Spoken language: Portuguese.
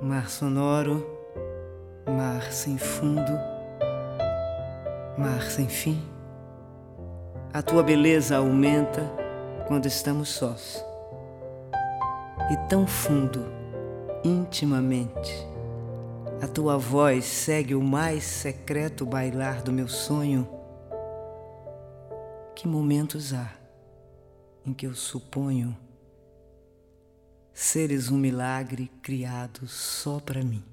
Mar sonoro, mar sem fundo, mar sem fim. A tua beleza aumenta quando estamos sós. E tão fundo, intimamente, a tua voz segue o mais secreto bailar do meu sonho. Que momentos há em que eu suponho seres um milagre criado só para mim.